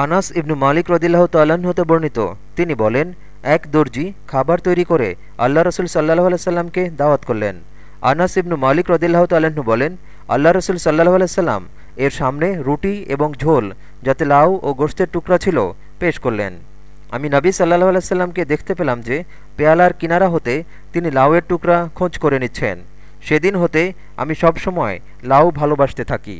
আনাস ইবনু মালিক রদিল্লাহ তাল্লাহ্ন হতে বর্ণিত। তিনি বলেন, এক দর্জি খাবার তৈরি করে আল্লাহ রসুল সাল্লাহ আলাইসাল্লামকে দাওয়াত করলেন। আনাস ইবনু মালিক রদিল্লাহ তাল্লাহ্ন বলেন, আল্লাহ রসুল সাল্লাহ আলাইসাল্লাম এর সামনে রুটি এবং ঝোল, যাতে লাউ ও গোষ্ঠের টুকরা ছিল, পেশ করলেন। আমি নবী সাল্লাহ আলাইসাল্লামকে দেখতে পেলাম যে, পেয়ালার কিনারা হতে তিনি লাউয়ের টুকরা খোঁজ করে নিচ্ছেন। সেদিন হতে আমি সবসময় লাউ ভালোবাসতে থাকি।